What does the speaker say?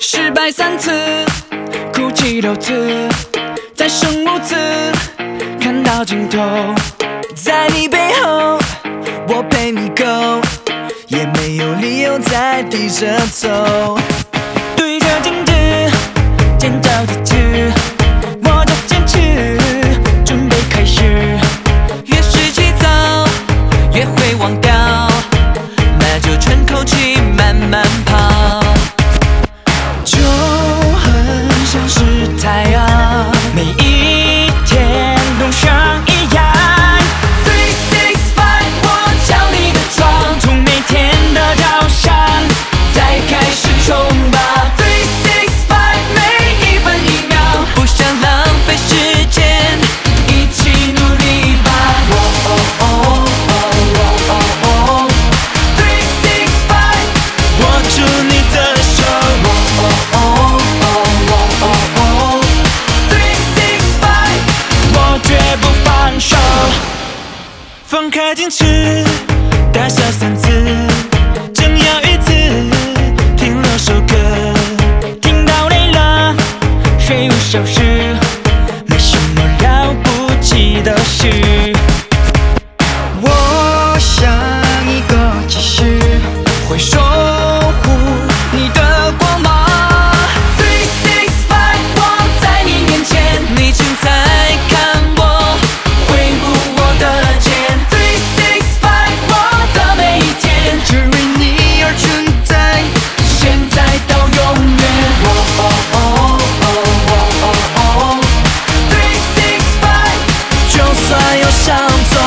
失败三次哭泣六次再生五次看到尽头在你背后我陪你 go 也没有理由再低着头。开进去，大笑三次，正要一次，听了首歌，听到累了，睡五小时，没什么了不起的事。想。